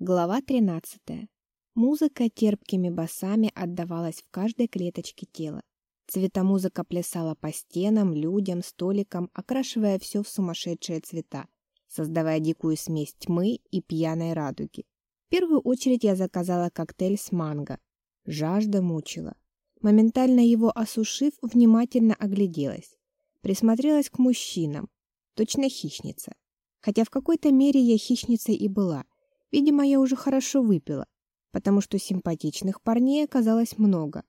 Глава 13. Музыка терпкими басами отдавалась в каждой клеточке тела. Цветомузыка плясала по стенам, людям, столикам, окрашивая все в сумасшедшие цвета, создавая дикую смесь тьмы и пьяной радуги. В первую очередь я заказала коктейль с манго. Жажда мучила. Моментально его осушив, внимательно огляделась. Присмотрелась к мужчинам. Точно хищница. Хотя в какой-то мере я хищницей и была – Видимо, я уже хорошо выпила, потому что симпатичных парней оказалось много.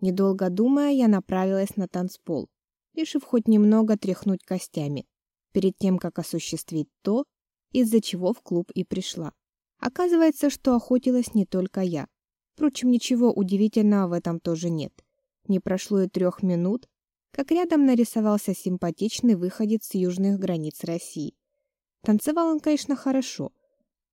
Недолго думая, я направилась на танцпол, решив хоть немного тряхнуть костями, перед тем, как осуществить то, из-за чего в клуб и пришла. Оказывается, что охотилась не только я. Впрочем, ничего удивительного в этом тоже нет. Не прошло и трех минут, как рядом нарисовался симпатичный выходец с южных границ России. Танцевал он, конечно, хорошо,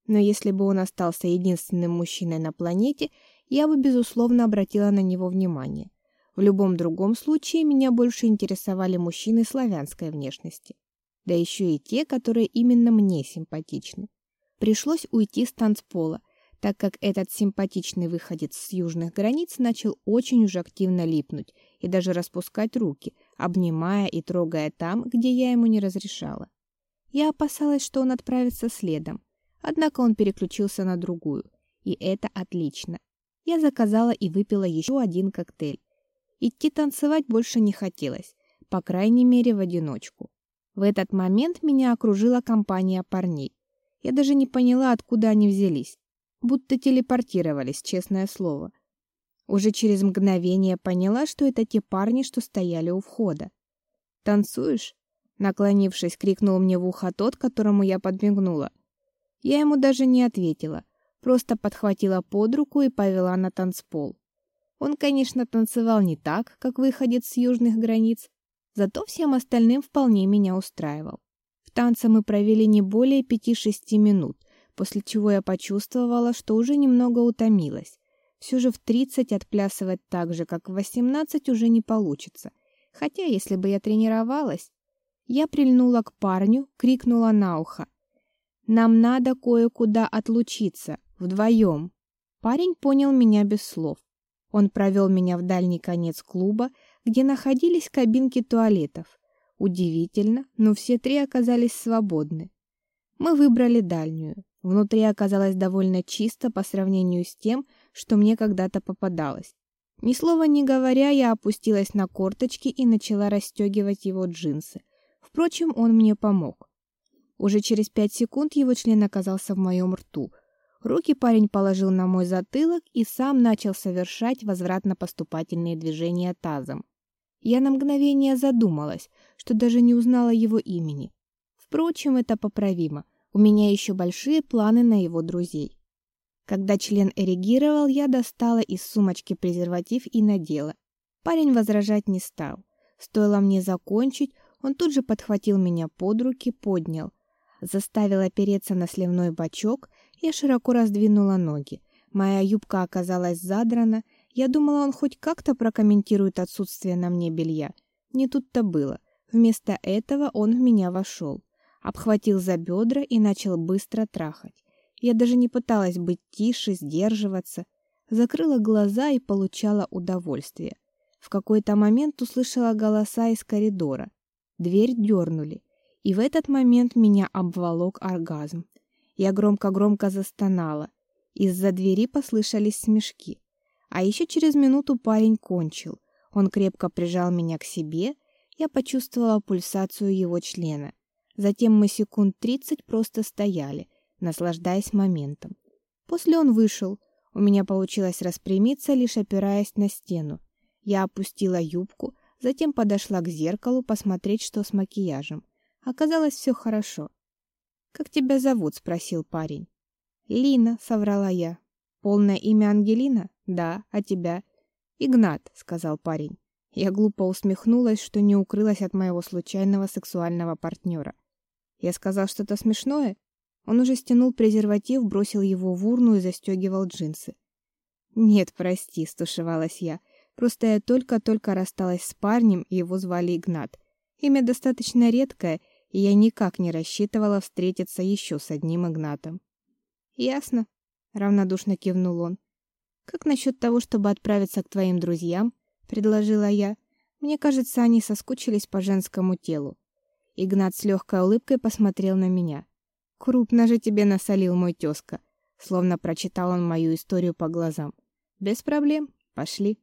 но если бы он остался единственным мужчиной на планете, я бы, безусловно, обратила на него внимание. В любом другом случае меня больше интересовали мужчины славянской внешности. Да еще и те, которые именно мне симпатичны. Пришлось уйти с танцпола, так как этот симпатичный выходец с южных границ начал очень уж активно липнуть и даже распускать руки, обнимая и трогая там, где я ему не разрешала. Я опасалась, что он отправится следом, Однако он переключился на другую, и это отлично. Я заказала и выпила еще один коктейль. Идти танцевать больше не хотелось, по крайней мере, в одиночку. В этот момент меня окружила компания парней. Я даже не поняла, откуда они взялись. Будто телепортировались, честное слово. Уже через мгновение поняла, что это те парни, что стояли у входа. «Танцуешь?» Наклонившись, крикнул мне в ухо тот, которому я подмигнула. Я ему даже не ответила, просто подхватила под руку и повела на танцпол. Он, конечно, танцевал не так, как выходец с южных границ, зато всем остальным вполне меня устраивал. В танце мы провели не более пяти-шести минут, после чего я почувствовала, что уже немного утомилась. Все же в тридцать отплясывать так же, как в восемнадцать, уже не получится. Хотя, если бы я тренировалась... Я прильнула к парню, крикнула на ухо. Нам надо кое-куда отлучиться, вдвоем. Парень понял меня без слов. Он провел меня в дальний конец клуба, где находились кабинки туалетов. Удивительно, но все три оказались свободны. Мы выбрали дальнюю. Внутри оказалось довольно чисто по сравнению с тем, что мне когда-то попадалось. Ни слова не говоря, я опустилась на корточки и начала расстегивать его джинсы. Впрочем, он мне помог. Уже через пять секунд его член оказался в моем рту. Руки парень положил на мой затылок и сам начал совершать возвратно-поступательные движения тазом. Я на мгновение задумалась, что даже не узнала его имени. Впрочем, это поправимо. У меня еще большие планы на его друзей. Когда член эрегировал, я достала из сумочки презерватив и надела. Парень возражать не стал. Стоило мне закончить, он тут же подхватил меня под руки, поднял заставил опереться на сливной бачок, я широко раздвинула ноги. Моя юбка оказалась задрана. Я думала, он хоть как-то прокомментирует отсутствие на мне белья. Не тут-то было. Вместо этого он в меня вошел, обхватил за бедра и начал быстро трахать. Я даже не пыталась быть тише, сдерживаться. Закрыла глаза и получала удовольствие. В какой-то момент услышала голоса из коридора. Дверь дернули. И в этот момент меня обволок оргазм. Я громко-громко застонала. Из-за двери послышались смешки. А еще через минуту парень кончил. Он крепко прижал меня к себе. Я почувствовала пульсацию его члена. Затем мы секунд тридцать просто стояли, наслаждаясь моментом. После он вышел. У меня получилось распрямиться, лишь опираясь на стену. Я опустила юбку, затем подошла к зеркалу посмотреть, что с макияжем. Оказалось, все хорошо. «Как тебя зовут?» — спросил парень. «Лина», — соврала я. «Полное имя Ангелина?» «Да. А тебя?» «Игнат», — сказал парень. Я глупо усмехнулась, что не укрылась от моего случайного сексуального партнера. Я сказал что-то смешное? Он уже стянул презерватив, бросил его в урну и застегивал джинсы. «Нет, прости», — стушевалась я. «Просто я только-только рассталась с парнем, и его звали Игнат. Имя достаточно редкое, и я никак не рассчитывала встретиться еще с одним Игнатом. Ясно. равнодушно кивнул он. Как насчет того, чтобы отправиться к твоим друзьям? предложила я. Мне кажется, они соскучились по женскому телу. Игнат с легкой улыбкой посмотрел на меня. Крупно же тебе насолил мой тёзка, словно прочитал он мою историю по глазам. Без проблем, пошли.